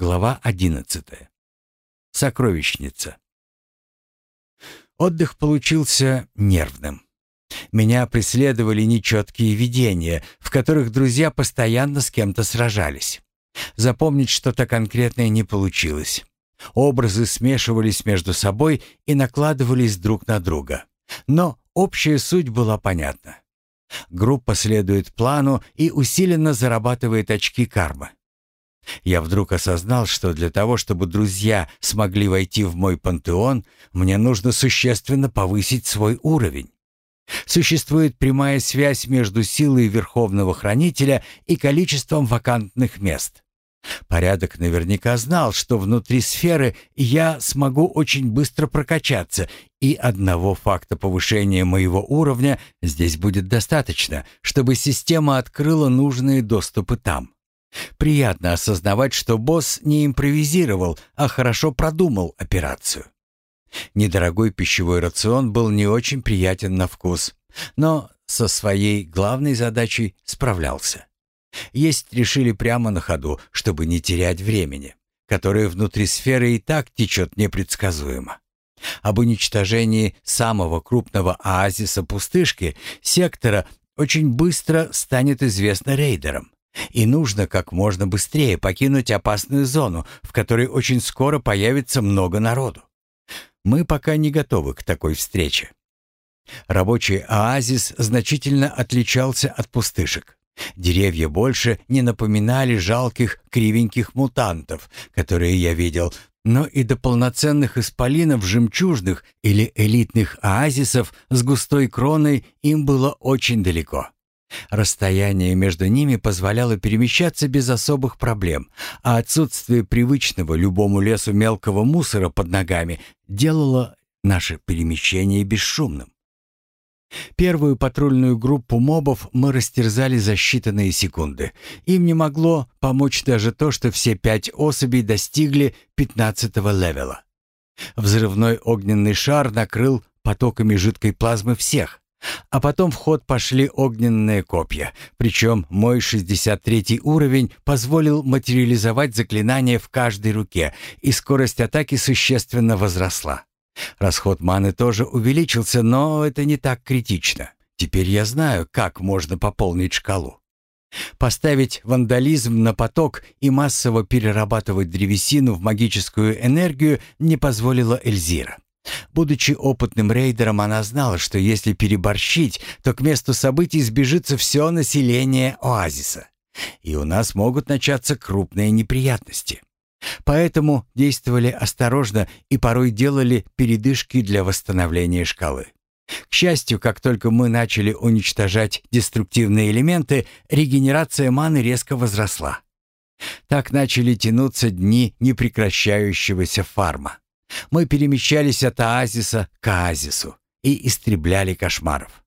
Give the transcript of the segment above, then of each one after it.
Глава 11. Сокровищница. Отдых получился нервным. Меня преследовали нечеткие видения, в которых друзья постоянно с кем-то сражались. Запомнить что-то конкретное не получилось. Образы смешивались между собой и накладывались друг на друга. Но общая суть была понятна. Группа следует плану и усиленно зарабатывает очки кармы. Я вдруг осознал, что для того, чтобы друзья смогли войти в мой пантеон, мне нужно существенно повысить свой уровень. Существует прямая связь между силой Верховного Хранителя и количеством вакантных мест. Порядок наверняка знал, что внутри сферы я смогу очень быстро прокачаться, и одного факта повышения моего уровня здесь будет достаточно, чтобы система открыла нужные доступы там. Приятно осознавать, что босс не импровизировал, а хорошо продумал операцию. Недорогой пищевой рацион был не очень приятен на вкус, но со своей главной задачей справлялся. Есть решили прямо на ходу, чтобы не терять времени, которое внутри сферы и так течет непредсказуемо. Об уничтожении самого крупного оазиса пустышки, сектора, очень быстро станет известно рейдерам. И нужно как можно быстрее покинуть опасную зону, в которой очень скоро появится много народу. Мы пока не готовы к такой встрече. Рабочий оазис значительно отличался от пустышек. Деревья больше не напоминали жалких кривеньких мутантов, которые я видел, но и до полноценных исполинов жемчужных или элитных оазисов с густой кроной им было очень далеко. Расстояние между ними позволяло перемещаться без особых проблем, а отсутствие привычного любому лесу мелкого мусора под ногами делало наше перемещение бесшумным. Первую патрульную группу мобов мы растерзали за считанные секунды. Им не могло помочь даже то, что все пять особей достигли пятнадцатого левела. Взрывной огненный шар накрыл потоками жидкой плазмы всех. А потом в ход пошли огненные копья. Причем мой 63 уровень позволил материализовать заклинание в каждой руке, и скорость атаки существенно возросла. Расход маны тоже увеличился, но это не так критично. Теперь я знаю, как можно пополнить шкалу. Поставить вандализм на поток и массово перерабатывать древесину в магическую энергию не позволила Эльзира. Будучи опытным рейдером, она знала, что если переборщить, то к месту событий сбежится все население оазиса. И у нас могут начаться крупные неприятности. Поэтому действовали осторожно и порой делали передышки для восстановления шкалы. К счастью, как только мы начали уничтожать деструктивные элементы, регенерация маны резко возросла. Так начали тянуться дни непрекращающегося фарма. Мы перемещались от оазиса к оазису и истребляли кошмаров.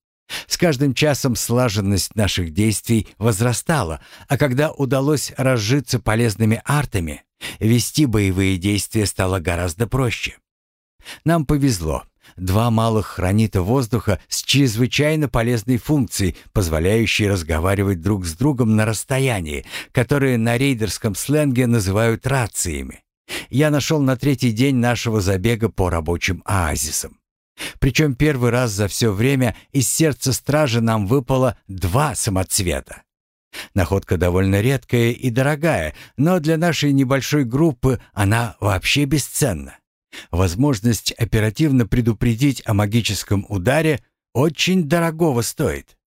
С каждым часом слаженность наших действий возрастала, а когда удалось разжиться полезными артами, Вести боевые действия стало гораздо проще. Нам повезло. Два малых хранита воздуха с чрезвычайно полезной функцией, позволяющей разговаривать друг с другом на расстоянии, которые на рейдерском сленге называют рациями. Я нашел на третий день нашего забега по рабочим оазисам. Причем первый раз за все время из сердца стражи нам выпало два самоцвета. Находка довольно редкая и дорогая, но для нашей небольшой группы она вообще бесценна. Возможность оперативно предупредить о магическом ударе очень дорогого стоит.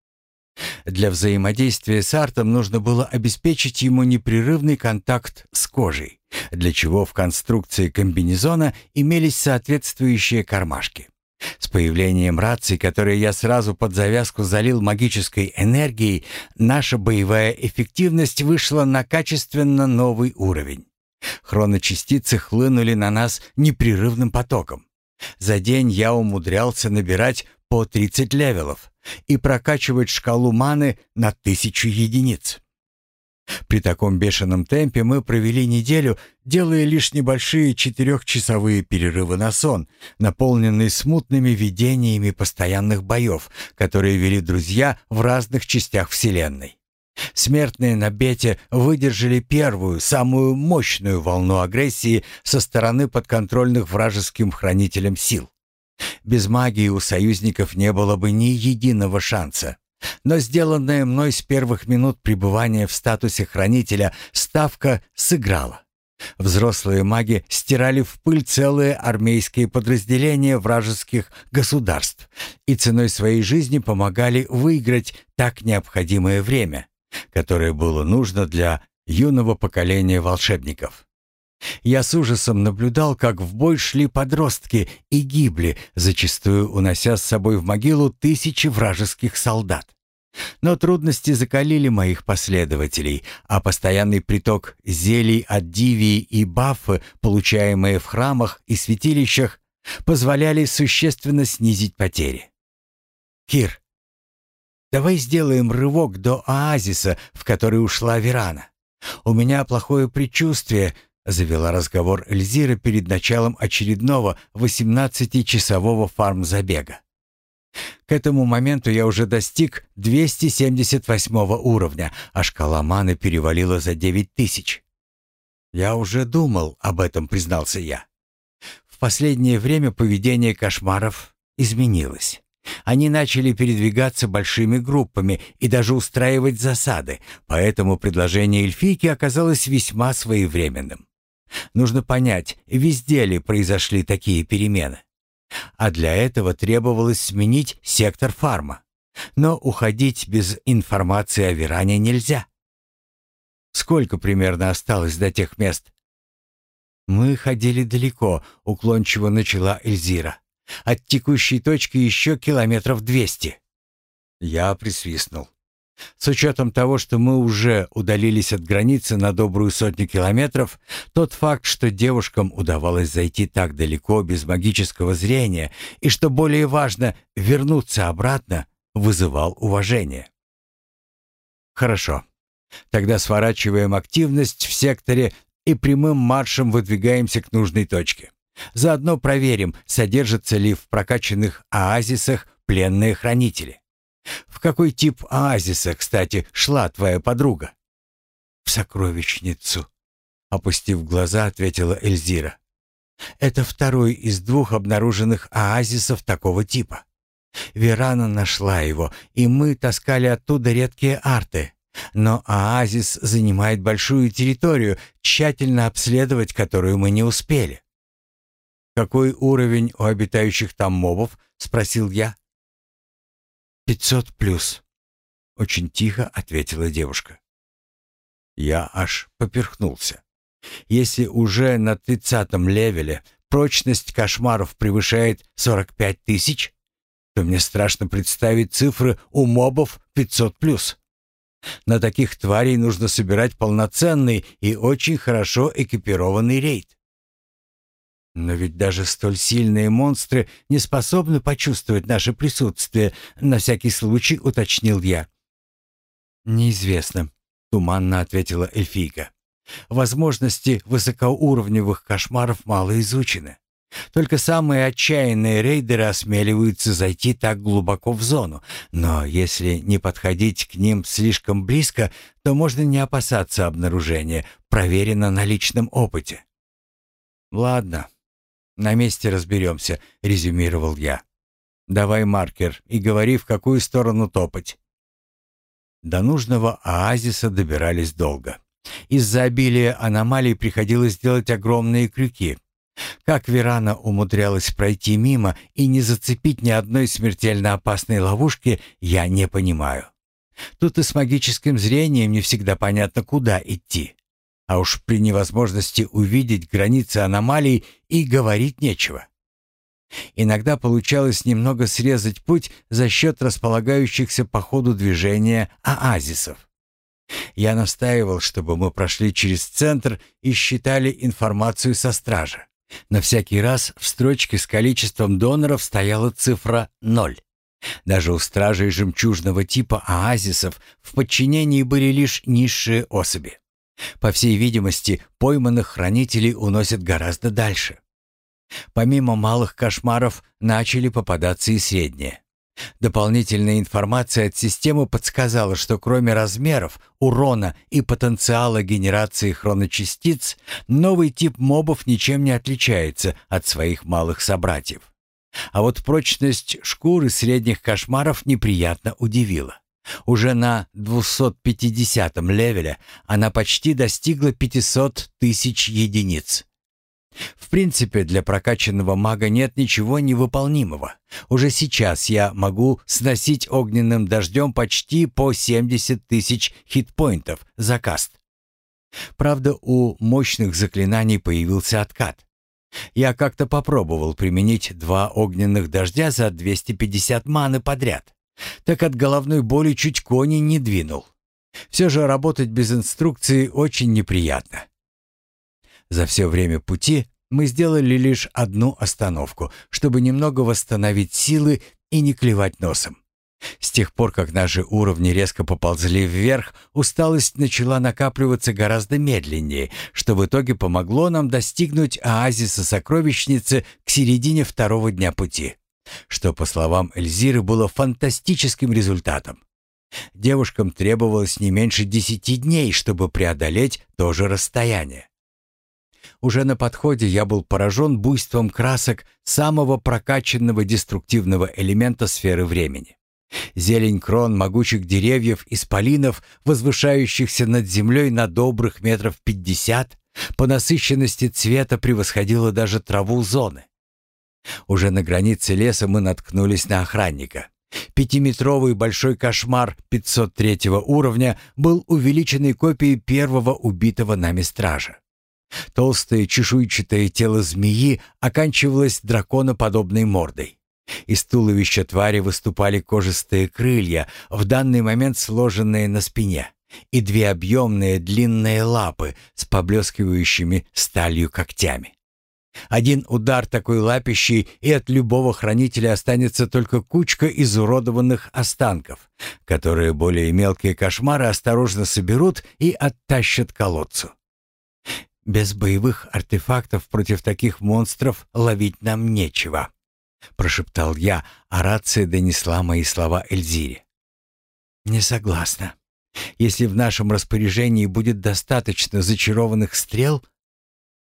Для взаимодействия с артом нужно было обеспечить ему непрерывный контакт с кожей, для чего в конструкции комбинезона имелись соответствующие кармашки. С появлением рации, которые я сразу под завязку залил магической энергией, наша боевая эффективность вышла на качественно новый уровень. Хроночастицы хлынули на нас непрерывным потоком. За день я умудрялся набирать по 30 левелов и прокачивать шкалу маны на тысячу единиц. При таком бешеном темпе мы провели неделю, делая лишь небольшие четырехчасовые перерывы на сон, наполненные смутными видениями постоянных боев, которые вели друзья в разных частях Вселенной. Смертные на Бете выдержали первую, самую мощную волну агрессии со стороны подконтрольных вражеским хранителям сил. Без магии у союзников не было бы ни единого шанса. Но сделанная мной с первых минут пребывания в статусе хранителя ставка сыграла. Взрослые маги стирали в пыль целые армейские подразделения вражеских государств и ценой своей жизни помогали выиграть так необходимое время, которое было нужно для юного поколения волшебников. Я с ужасом наблюдал, как в бой шли подростки и гибли, зачастую унося с собой в могилу тысячи вражеских солдат. Но трудности закалили моих последователей, а постоянный приток зелий от дивии и бафы, получаемые в храмах и святилищах, позволяли существенно снизить потери. «Кир, давай сделаем рывок до оазиса, в который ушла Верана. У меня плохое предчувствие», — завела разговор Эльзира перед началом очередного 18-часового фармзабега. К этому моменту я уже достиг 278 уровня, а шкала маны перевалила за 9000. Я уже думал об этом, признался я. В последнее время поведение кошмаров изменилось. Они начали передвигаться большими группами и даже устраивать засады, поэтому предложение эльфийки оказалось весьма своевременным. Нужно понять, везде ли произошли такие перемены. А для этого требовалось сменить сектор фарма. Но уходить без информации о Веране нельзя. Сколько примерно осталось до тех мест? Мы ходили далеко, уклончиво начала Эльзира. От текущей точки еще километров двести. Я присвистнул. С учетом того, что мы уже удалились от границы на добрую сотню километров, тот факт, что девушкам удавалось зайти так далеко без магического зрения и, что более важно, вернуться обратно, вызывал уважение. Хорошо. Тогда сворачиваем активность в секторе и прямым маршем выдвигаемся к нужной точке. Заодно проверим, содержатся ли в прокачанных оазисах пленные хранители. В какой тип оазиса, кстати, шла твоя подруга? В сокровищницу, опустив глаза, ответила Эльзира. Это второй из двух обнаруженных оазисов такого типа. Верана нашла его, и мы таскали оттуда редкие арты. Но оазис занимает большую территорию, тщательно обследовать которую мы не успели. «Какой уровень у обитающих там мобов?» — спросил я. «Пятьсот плюс», — очень тихо ответила девушка. Я аж поперхнулся. Если уже на тридцатом левеле прочность кошмаров превышает сорок пять тысяч, то мне страшно представить цифры у мобов пятьсот плюс. На таких тварей нужно собирать полноценный и очень хорошо экипированный рейд. Но ведь даже столь сильные монстры не способны почувствовать наше присутствие, на всякий случай уточнил я. Неизвестно, туманно ответила эльфийка. Возможности высокоуровневых кошмаров мало изучены. Только самые отчаянные рейдеры осмеливаются зайти так глубоко в зону, но если не подходить к ним слишком близко, то можно не опасаться обнаружения, проверено на личном опыте. Ладно, «На месте разберемся», — резюмировал я. «Давай маркер и говори, в какую сторону топать». До нужного оазиса добирались долго. Из-за обилия аномалий приходилось делать огромные крюки. Как Верана умудрялась пройти мимо и не зацепить ни одной смертельно опасной ловушки, я не понимаю. Тут и с магическим зрением не всегда понятно, куда идти. А уж при невозможности увидеть границы аномалий и говорить нечего. Иногда получалось немного срезать путь за счет располагающихся по ходу движения оазисов. Я настаивал, чтобы мы прошли через центр и считали информацию со стража. На всякий раз в строчке с количеством доноров стояла цифра ноль. Даже у стражей жемчужного типа оазисов в подчинении были лишь низшие особи. По всей видимости, пойманных хранителей уносят гораздо дальше. Помимо малых кошмаров начали попадаться и средние. Дополнительная информация от системы подсказала, что кроме размеров, урона и потенциала генерации хроночастиц, новый тип мобов ничем не отличается от своих малых собратьев. А вот прочность шкуры средних кошмаров неприятно удивила. Уже на 250-м левеле она почти достигла 500 тысяч единиц. В принципе, для прокачанного мага нет ничего невыполнимого. Уже сейчас я могу сносить огненным дождем почти по 70 тысяч хитпоинтов за каст. Правда, у мощных заклинаний появился откат. Я как-то попробовал применить два огненных дождя за 250 маны подряд. Так от головной боли чуть кони не двинул. Все же работать без инструкции очень неприятно. За все время пути мы сделали лишь одну остановку, чтобы немного восстановить силы и не клевать носом. С тех пор, как наши уровни резко поползли вверх, усталость начала накапливаться гораздо медленнее, что в итоге помогло нам достигнуть оазиса сокровищницы к середине второго дня пути, что, по словам Эльзиры, было фантастическим результатом. Девушкам требовалось не меньше десяти дней, чтобы преодолеть то же расстояние. Уже на подходе я был поражен буйством красок самого прокачанного деструктивного элемента сферы времени. Зелень крон могучих деревьев исполинов, возвышающихся над землей на добрых метров пятьдесят, по насыщенности цвета превосходила даже траву зоны. Уже на границе леса мы наткнулись на охранника. Пятиметровый большой кошмар 503 уровня был увеличенной копией первого убитого нами стража. Толстое чешуйчатое тело змеи оканчивалось драконоподобной мордой. Из туловища твари выступали кожистые крылья, в данный момент сложенные на спине, и две объемные длинные лапы с поблескивающими сталью когтями. Один удар такой лапищей, и от любого хранителя останется только кучка изуродованных останков, которые более мелкие кошмары осторожно соберут и оттащат колодцу. Без боевых артефактов против таких монстров ловить нам нечего, прошептал я, а рация донесла мои слова Эльзире. Не согласна. Если в нашем распоряжении будет достаточно зачарованных стрел,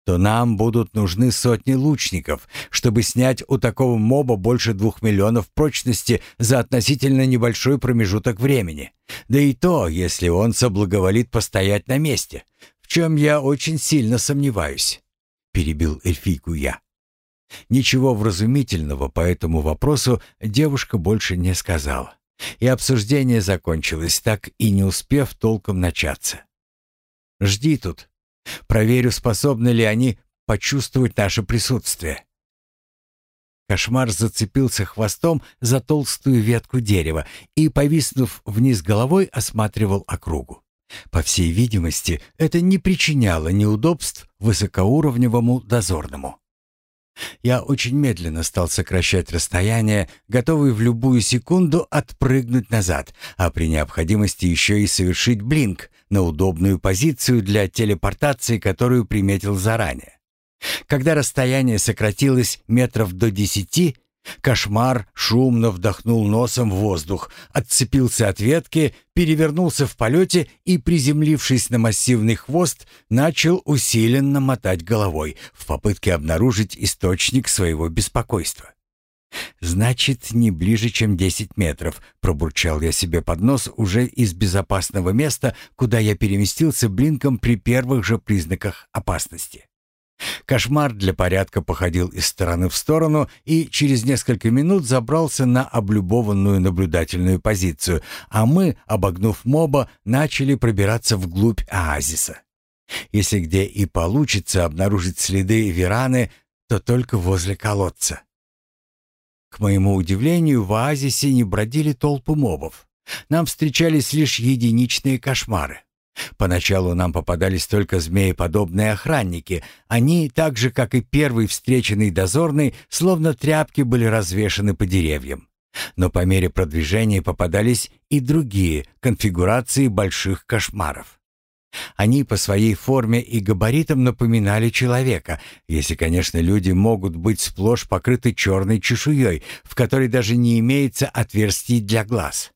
то нам будут нужны сотни лучников, чтобы снять у такого моба больше двух миллионов прочности за относительно небольшой промежуток времени. Да и то, если он соблаговолит постоять на месте, в чем я очень сильно сомневаюсь», — перебил эльфийку я. Ничего вразумительного по этому вопросу девушка больше не сказала, и обсуждение закончилось, так и не успев толком начаться. «Жди тут. Проверю, способны ли они почувствовать наше присутствие». Кошмар зацепился хвостом за толстую ветку дерева и, повиснув вниз головой, осматривал округу. По всей видимости, это не причиняло неудобств высокоуровневому дозорному. Я очень медленно стал сокращать расстояние, готовый в любую секунду отпрыгнуть назад, а при необходимости еще и совершить блинк на удобную позицию для телепортации, которую приметил заранее. Когда расстояние сократилось метров до десяти, Кошмар шумно вдохнул носом в воздух, отцепился от ветки, перевернулся в полете и, приземлившись на массивный хвост, начал усиленно мотать головой в попытке обнаружить источник своего беспокойства. «Значит, не ближе, чем десять метров», — пробурчал я себе под нос уже из безопасного места, куда я переместился блинком при первых же признаках опасности. Кошмар для порядка походил из стороны в сторону и через несколько минут забрался на облюбованную наблюдательную позицию, а мы, обогнув моба, начали пробираться вглубь оазиса. Если где и получится обнаружить следы Вераны, то только возле колодца. К моему удивлению, в оазисе не бродили толпы мобов. Нам встречались лишь единичные кошмары. Поначалу нам попадались только змееподобные охранники. Они, так же, как и первый встреченный дозорный, словно тряпки были развешаны по деревьям. Но по мере продвижения попадались и другие конфигурации больших кошмаров. Они по своей форме и габаритам напоминали человека, если, конечно, люди могут быть сплошь покрыты черной чешуей, в которой даже не имеется отверстий для глаз.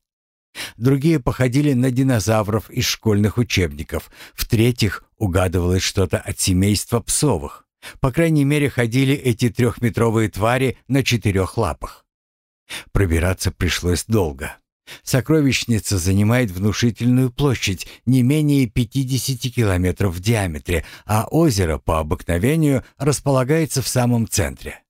Другие походили на динозавров из школьных учебников. В-третьих, угадывалось что-то от семейства псовых. По крайней мере, ходили эти трехметровые твари на четырех лапах. Пробираться пришлось долго. Сокровищница занимает внушительную площадь, не менее 50 километров в диаметре, а озеро по обыкновению располагается в самом центре.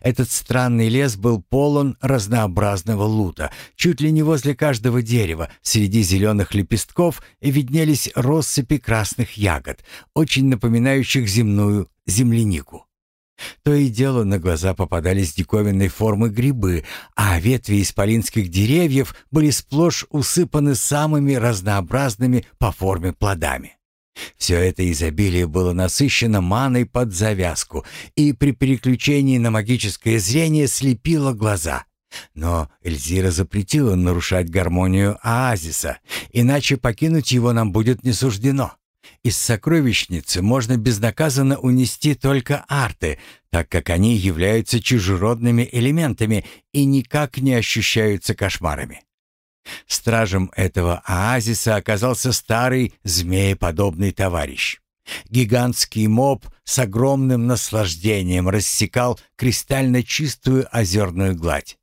Этот странный лес был полон разнообразного лута. Чуть ли не возле каждого дерева, среди зеленых лепестков, виднелись россыпи красных ягод, очень напоминающих земную землянику. То и дело на глаза попадались диковинной формы грибы, а ветви исполинских деревьев были сплошь усыпаны самыми разнообразными по форме плодами. Все это изобилие было насыщено маной под завязку и при переключении на магическое зрение слепило глаза. Но Эльзира запретила нарушать гармонию оазиса, иначе покинуть его нам будет не суждено. Из сокровищницы можно безнаказанно унести только арты, так как они являются чужеродными элементами и никак не ощущаются кошмарами. Стражем этого оазиса оказался старый змееподобный товарищ. Гигантский моб с огромным наслаждением рассекал кристально чистую озерную гладь.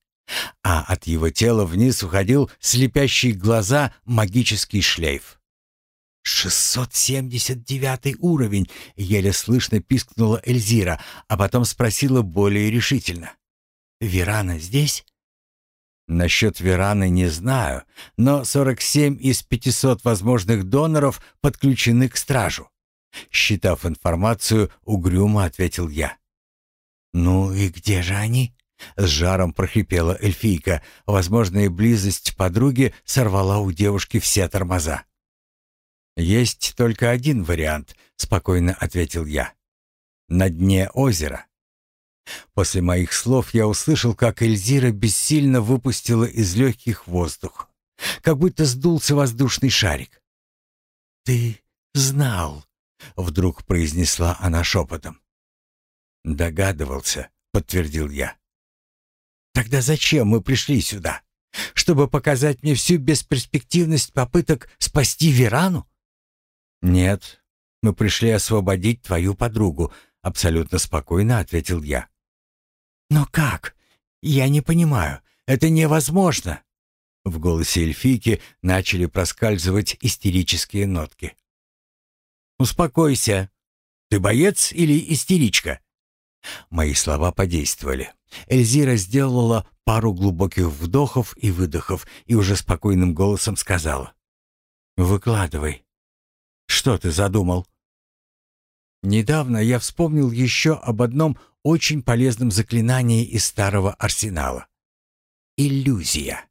А от его тела вниз уходил слепящий глаза магический шлейф. «Шестьсот семьдесят девятый уровень!» — еле слышно пискнула Эльзира, а потом спросила более решительно. «Верана здесь?» «Насчет Вераны не знаю, но 47 из 500 возможных доноров подключены к стражу». Считав информацию, угрюмо ответил я. «Ну и где же они?» С жаром прохрипела эльфийка. Возможная близость подруги сорвала у девушки все тормоза. «Есть только один вариант», — спокойно ответил я. «На дне озера». После моих слов я услышал, как Эльзира бессильно выпустила из легких воздух, как будто сдулся воздушный шарик. «Ты знал», — вдруг произнесла она шепотом. «Догадывался», — подтвердил я. «Тогда зачем мы пришли сюда? Чтобы показать мне всю бесперспективность попыток спасти Верану?» «Нет, мы пришли освободить твою подругу», — абсолютно спокойно ответил я. «Но как? Я не понимаю. Это невозможно!» В голосе эльфийки начали проскальзывать истерические нотки. «Успокойся. Ты боец или истеричка?» Мои слова подействовали. Эльзира сделала пару глубоких вдохов и выдохов и уже спокойным голосом сказала. «Выкладывай. Что ты задумал?» Недавно я вспомнил еще об одном очень полезном заклинании из старого арсенала. Иллюзия.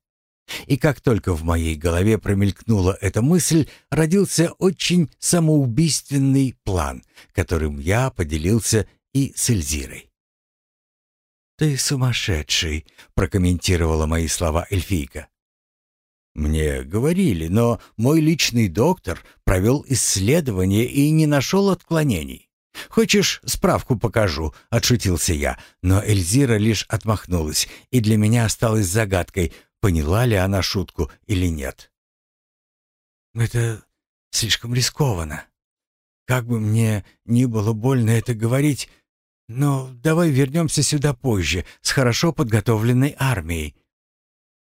И как только в моей голове промелькнула эта мысль, родился очень самоубийственный план, которым я поделился и с Эльзирой. «Ты сумасшедший», — прокомментировала мои слова эльфийка. Мне говорили, но мой личный доктор провел исследование и не нашел отклонений. «Хочешь, справку покажу?» — отшутился я, но Эльзира лишь отмахнулась, и для меня осталось загадкой, поняла ли она шутку или нет. «Это слишком рискованно. Как бы мне ни было больно это говорить, но давай вернемся сюда позже, с хорошо подготовленной армией»,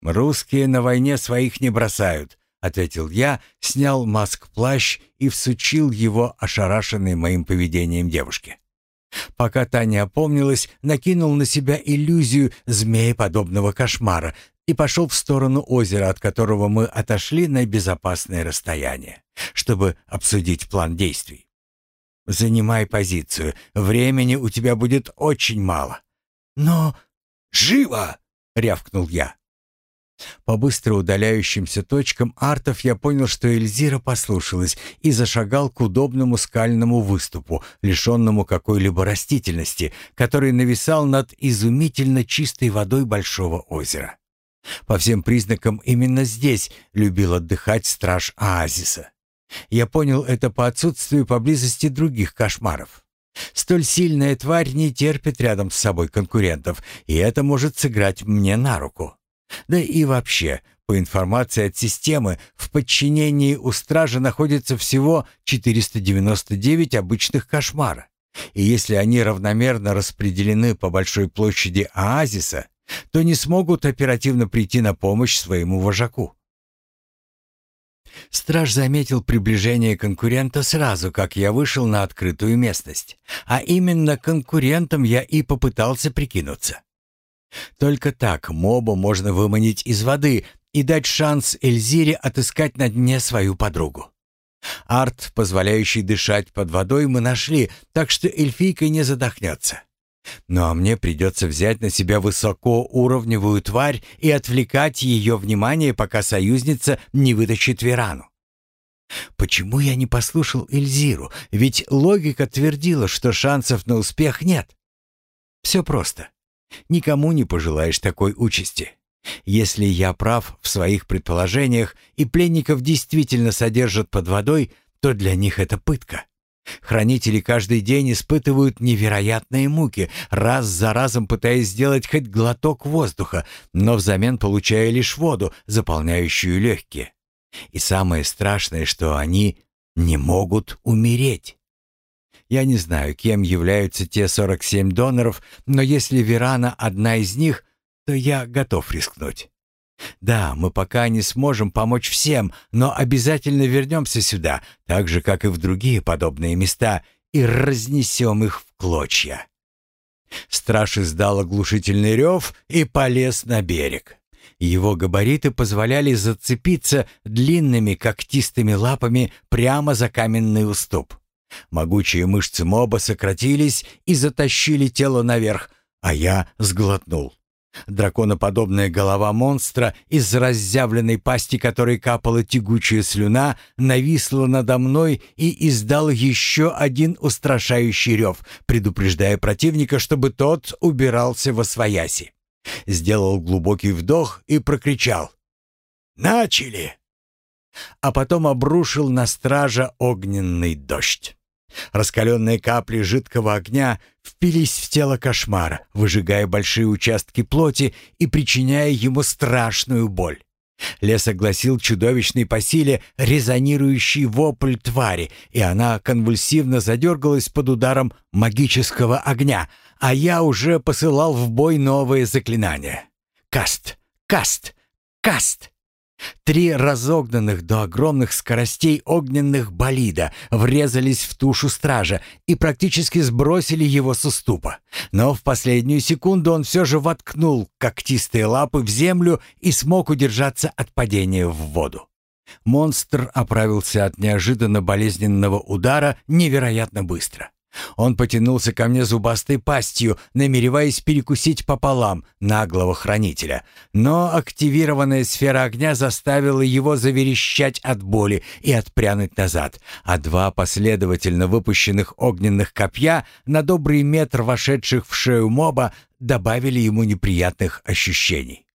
«Русские на войне своих не бросают», — ответил я, снял маск-плащ и всучил его ошарашенной моим поведением девушке. Пока та не опомнилась, накинул на себя иллюзию змееподобного кошмара и пошел в сторону озера, от которого мы отошли на безопасное расстояние, чтобы обсудить план действий. «Занимай позицию. Времени у тебя будет очень мало». «Но...» «Живо!» — рявкнул я. По быстро удаляющимся точкам артов я понял, что Эльзира послушалась и зашагал к удобному скальному выступу, лишенному какой-либо растительности, который нависал над изумительно чистой водой большого озера. По всем признакам именно здесь любил отдыхать страж оазиса. Я понял это по отсутствию поблизости других кошмаров. Столь сильная тварь не терпит рядом с собой конкурентов, и это может сыграть мне на руку. Да и вообще, по информации от системы, в подчинении у стража находится всего 499 обычных кошмара. И если они равномерно распределены по большой площади оазиса, то не смогут оперативно прийти на помощь своему вожаку. Страж заметил приближение конкурента сразу, как я вышел на открытую местность. А именно конкурентом я и попытался прикинуться. Только так моба можно выманить из воды и дать шанс Эльзире отыскать на дне свою подругу. Арт, позволяющий дышать под водой, мы нашли, так что эльфийка не задохнется. Ну а мне придется взять на себя высокоуровневую тварь и отвлекать ее внимание, пока союзница не вытащит Верану. Почему я не послушал Эльзиру? Ведь логика твердила, что шансов на успех нет. Все просто. Никому не пожелаешь такой участи. Если я прав в своих предположениях и пленников действительно содержат под водой, то для них это пытка. Хранители каждый день испытывают невероятные муки, раз за разом пытаясь сделать хоть глоток воздуха, но взамен получая лишь воду, заполняющую легкие. И самое страшное, что они не могут умереть. Я не знаю, кем являются те 47 доноров, но если Верана одна из них, то я готов рискнуть. Да, мы пока не сможем помочь всем, но обязательно вернемся сюда, так же, как и в другие подобные места, и разнесем их в клочья. Страж издал оглушительный рев и полез на берег. Его габариты позволяли зацепиться длинными когтистыми лапами прямо за каменный уступ. Могучие мышцы моба сократились и затащили тело наверх, а я сглотнул. Драконоподобная голова монстра, из разъявленной пасти которой капала тягучая слюна, нависла надо мной и издал еще один устрашающий рев, предупреждая противника, чтобы тот убирался во свояси. Сделал глубокий вдох и прокричал «Начали!» А потом обрушил на стража огненный дождь. Раскаленные капли жидкого огня впились в тело кошмара, выжигая большие участки плоти и причиняя ему страшную боль. Лес огласил чудовищный по силе резонирующий вопль твари, и она конвульсивно задергалась под ударом магического огня, а я уже посылал в бой новые заклинания. Каст! Каст! Каст! Три разогнанных до огромных скоростей огненных болида врезались в тушу стража и практически сбросили его с уступа. Но в последнюю секунду он все же воткнул когтистые лапы в землю и смог удержаться от падения в воду. Монстр оправился от неожиданно болезненного удара невероятно быстро. Он потянулся ко мне зубастой пастью, намереваясь перекусить пополам наглого хранителя. Но активированная сфера огня заставила его заверещать от боли и отпрянуть назад, а два последовательно выпущенных огненных копья на добрый метр вошедших в шею моба добавили ему неприятных ощущений.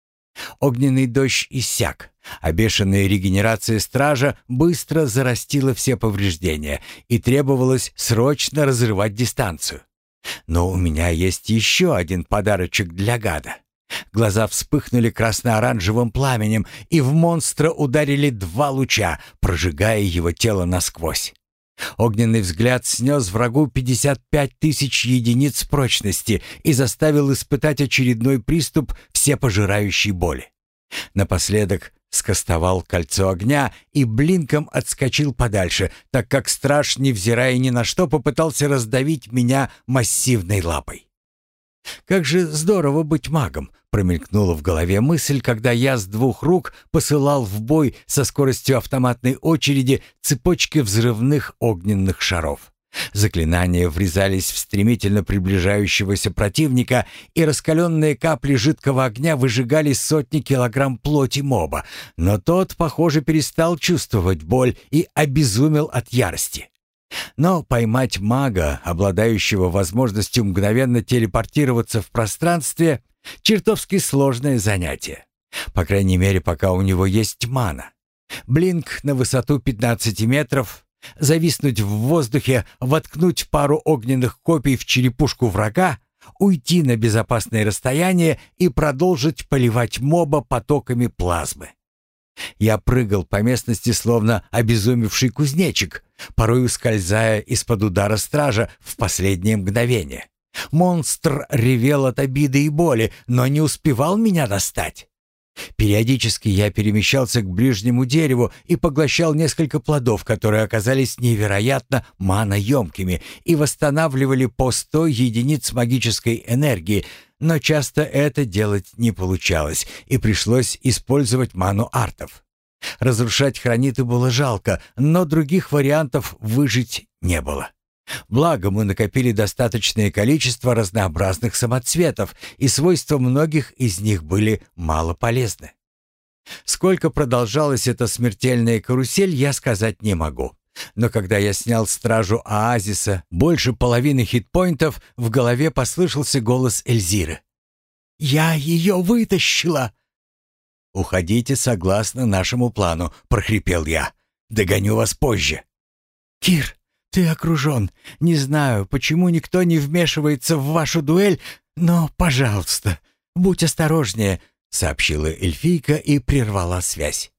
Огненный дождь иссяк, а бешеная регенерация стража быстро зарастила все повреждения и требовалось срочно разрывать дистанцию. Но у меня есть еще один подарочек для гада. Глаза вспыхнули красно-оранжевым пламенем, и в монстра ударили два луча, прожигая его тело насквозь. Огненный взгляд снес врагу 55 тысяч единиц прочности и заставил испытать очередной приступ всепожирающей боли. Напоследок скостовал кольцо огня и блинком отскочил подальше, так как страж, невзирая ни на что, попытался раздавить меня массивной лапой. «Как же здорово быть магом!» — промелькнула в голове мысль, когда я с двух рук посылал в бой со скоростью автоматной очереди цепочки взрывных огненных шаров. Заклинания врезались в стремительно приближающегося противника, и раскаленные капли жидкого огня выжигали сотни килограмм плоти моба, но тот, похоже, перестал чувствовать боль и обезумел от ярости. Но поймать мага, обладающего возможностью мгновенно телепортироваться в пространстве, чертовски сложное занятие. По крайней мере, пока у него есть мана. Блинк на высоту 15 метров, зависнуть в воздухе, воткнуть пару огненных копий в черепушку врага, уйти на безопасное расстояние и продолжить поливать моба потоками плазмы. Я прыгал по местности, словно обезумевший кузнечик, порой ускользая из-под удара стража в последнее мгновение. Монстр ревел от обиды и боли, но не успевал меня достать. Периодически я перемещался к ближнему дереву и поглощал несколько плодов, которые оказались невероятно маноемкими и восстанавливали по 100 единиц магической энергии, но часто это делать не получалось, и пришлось использовать ману артов. Разрушать храниты было жалко, но других вариантов выжить не было. Благо, мы накопили достаточное количество разнообразных самоцветов, и свойства многих из них были мало полезны. Сколько продолжалась эта смертельная карусель, я сказать не могу. Но когда я снял стражу оазиса, больше половины хитпоинтов в голове послышался голос Эльзиры. «Я ее вытащила!» «Уходите согласно нашему плану», — прохрипел я. «Догоню вас позже». «Кир, ты окружен. Не знаю, почему никто не вмешивается в вашу дуэль, но, пожалуйста, будь осторожнее», — сообщила эльфийка и прервала связь.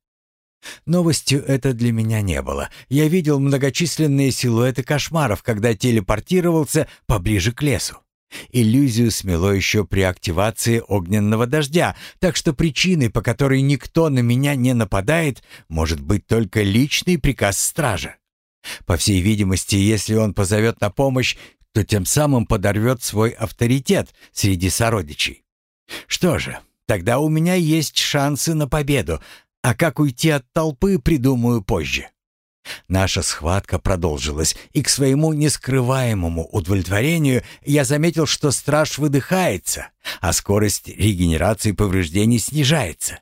Новостью это для меня не было. Я видел многочисленные силуэты кошмаров, когда телепортировался поближе к лесу. Иллюзию смело еще при активации огненного дождя, так что причиной, по которой никто на меня не нападает, может быть только личный приказ стража. По всей видимости, если он позовет на помощь, то тем самым подорвет свой авторитет среди сородичей. Что же, тогда у меня есть шансы на победу, а как уйти от толпы, придумаю позже. Наша схватка продолжилась, и к своему нескрываемому удовлетворению я заметил, что страж выдыхается, а скорость регенерации повреждений снижается.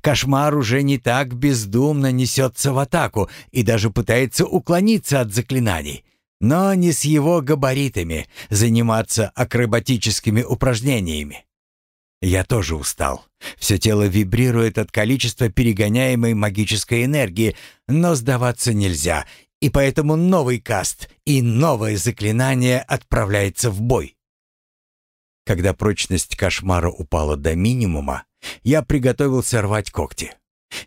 Кошмар уже не так бездумно несется в атаку и даже пытается уклониться от заклинаний, но не с его габаритами заниматься акробатическими упражнениями. Я тоже устал. Все тело вибрирует от количества перегоняемой магической энергии, но сдаваться нельзя, и поэтому новый каст и новое заклинание отправляется в бой. Когда прочность кошмара упала до минимума, я приготовился рвать когти.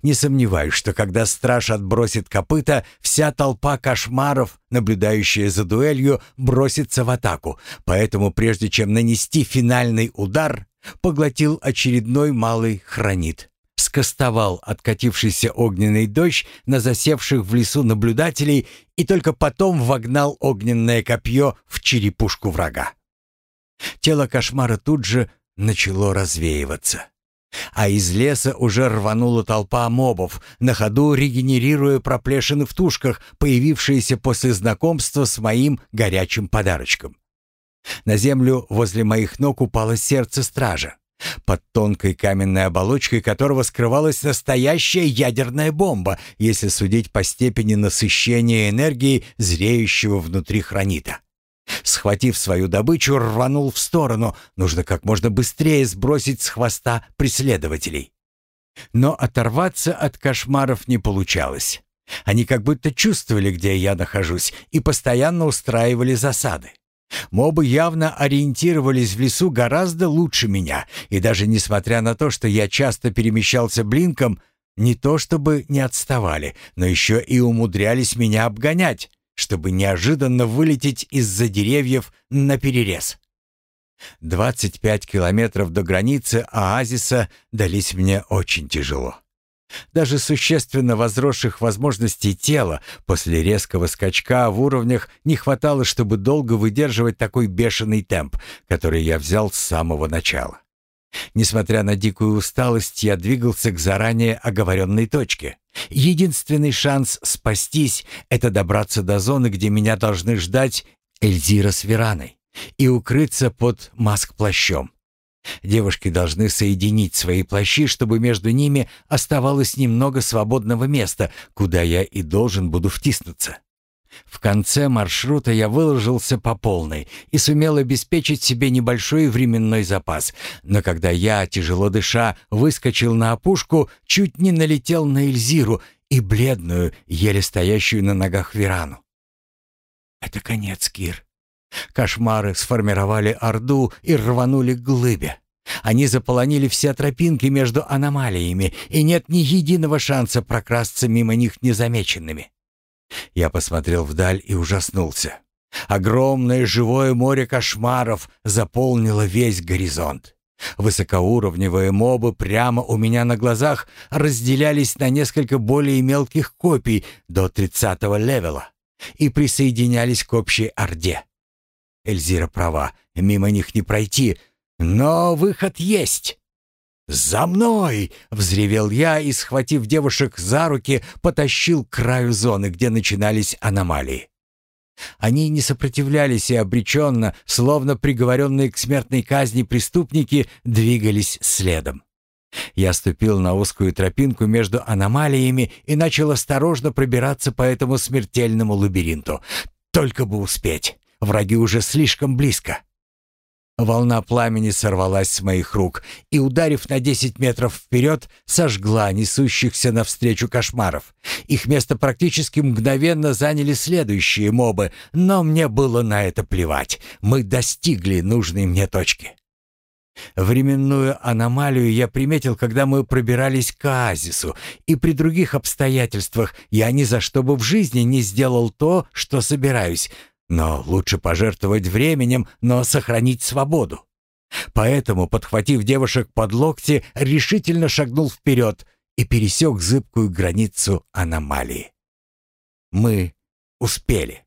Не сомневаюсь, что когда страж отбросит копыта, вся толпа кошмаров, наблюдающая за дуэлью, бросится в атаку. Поэтому прежде чем нанести финальный удар, поглотил очередной малый хранит. Скостовал откатившийся огненный дождь на засевших в лесу наблюдателей и только потом вогнал огненное копье в черепушку врага. Тело кошмара тут же начало развеиваться. А из леса уже рванула толпа мобов, на ходу регенерируя проплешины в тушках, появившиеся после знакомства с моим горячим подарочком. На землю возле моих ног упало сердце стража, под тонкой каменной оболочкой которого скрывалась настоящая ядерная бомба, если судить по степени насыщения энергии зреющего внутри хранита. Схватив свою добычу, рванул в сторону. Нужно как можно быстрее сбросить с хвоста преследователей. Но оторваться от кошмаров не получалось. Они как будто чувствовали, где я нахожусь, и постоянно устраивали засады. Мобы явно ориентировались в лесу гораздо лучше меня, и даже несмотря на то, что я часто перемещался блинком, не то чтобы не отставали, но еще и умудрялись меня обгонять, чтобы неожиданно вылететь из-за деревьев на перерез. 25 километров до границы оазиса дались мне очень тяжело. Даже существенно возросших возможностей тела после резкого скачка в уровнях не хватало, чтобы долго выдерживать такой бешеный темп, который я взял с самого начала. Несмотря на дикую усталость, я двигался к заранее оговоренной точке. Единственный шанс спастись — это добраться до зоны, где меня должны ждать Эльзира с Вераной, и укрыться под маск-плащом. Девушки должны соединить свои плащи, чтобы между ними оставалось немного свободного места, куда я и должен буду втиснуться. В конце маршрута я выложился по полной и сумел обеспечить себе небольшой временной запас, но когда я, тяжело дыша, выскочил на опушку, чуть не налетел на Эльзиру и бледную, еле стоящую на ногах Верану. Это конец, Кир. Кошмары сформировали орду и рванули к глыбе. Они заполонили все тропинки между аномалиями, и нет ни единого шанса прокрасться мимо них незамеченными. Я посмотрел вдаль и ужаснулся. Огромное живое море кошмаров заполнило весь горизонт. Высокоуровневые мобы прямо у меня на глазах разделялись на несколько более мелких копий до 30-го левела и присоединялись к общей орде. Эльзира права, мимо них не пройти, но выход есть. «За мной!» — взревел я и, схватив девушек за руки, потащил к краю зоны, где начинались аномалии. Они не сопротивлялись и обреченно, словно приговоренные к смертной казни преступники, двигались следом. Я ступил на узкую тропинку между аномалиями и начал осторожно пробираться по этому смертельному лабиринту. Только бы успеть. Враги уже слишком близко. Волна пламени сорвалась с моих рук и, ударив на десять метров вперед, сожгла несущихся навстречу кошмаров. Их место практически мгновенно заняли следующие мобы, но мне было на это плевать. Мы достигли нужной мне точки. Временную аномалию я приметил, когда мы пробирались к оазису, и при других обстоятельствах я ни за что бы в жизни не сделал то, что собираюсь, но лучше пожертвовать временем, но сохранить свободу. Поэтому, подхватив девушек под локти, решительно шагнул вперед и пересек зыбкую границу аномалии. Мы успели.